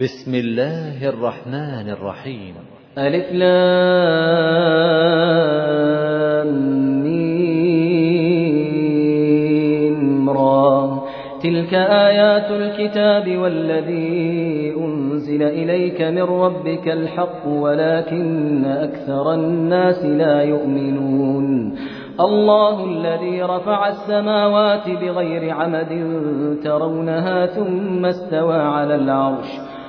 بسم الله الرحمن الرحيم. ألف لام تلك آيات الكتاب والذي أنزل إليك من ربك الحق ولكن أكثر الناس لا يؤمنون. الله الذي رفع السماوات بغير عمد ترونها ثم استوى على العرش.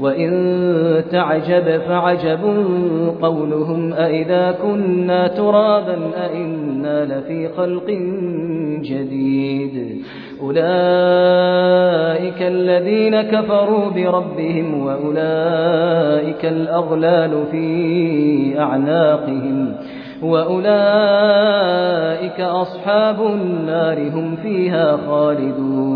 وإن تعجب فعجب قولهم أئذا كنا ترابا أئنا لفي خلق جديد. أولئك الذين كفروا بربهم وأولئك الأغلال في أعناقهم. وأولئك أصحاب النار هم فيها خالدون.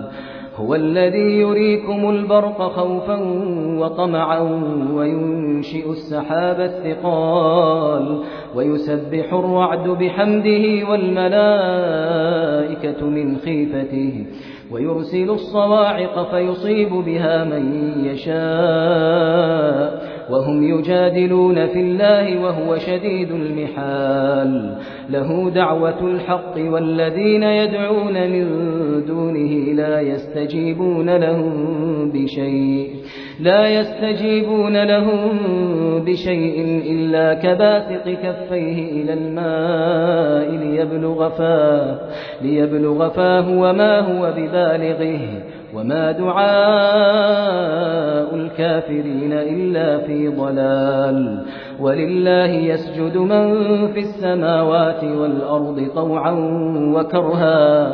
هو الذي يريكم البرق خوفا وطمعا وينشئ السحاب الثقال ويسبح الرعد بحمده والملائكة من خيفته ويرسل الصواعق فيصيب بها من يشاء وهم يجادلون في الله وهو شديد المحال له دعوة الحق والذين يدعون من دونه لا يستجيبون لهم بشيء لا يستجيبون لهم بشيء إلا كباسط كفيه إلى الماء ليبلغ فاه, ليبلغ فاه وما هو ببالغه وما دعاء الكافرين إلا في ضلال. ولله يسجد من في السماوات والأرض طوعا وكرها.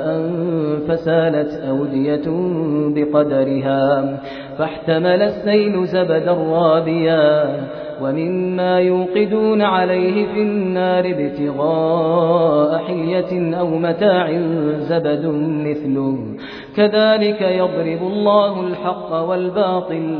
فسالت أودية بقدرها فاحتمل السيل زبدا رابيا ومما يوقدون عليه في النار ابتغاء حلية أو متاع زبد مثله. كذلك يضرب الله الحق والباطل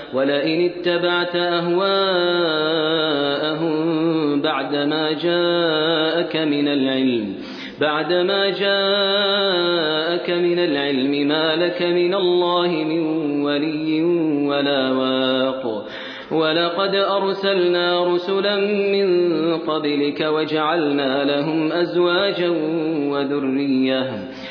ولئن اتبعت أهواءهم بعدما جاءك من العلم بعدما جاءك من العلم ما لك من الله من ولي ولا واق. ولقد أرسلنا رسلا من قبلك وجعلنا لهم أزواجا وذرية.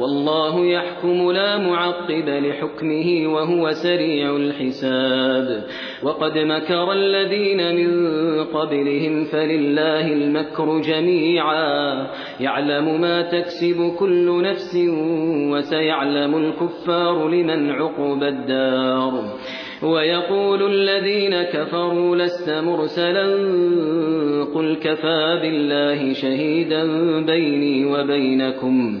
والله يحكم لا معقب لحكمه وهو سريع الحساب. وقد مكر الذين من قبلهم فلله المكر جميعا. يعلم ما تكسب كل نفس وسيعلم الكفار لمن عقب الدار. ويقول الذين كفروا لست مرسلا قل كفى بالله شهيدا بيني وبينكم.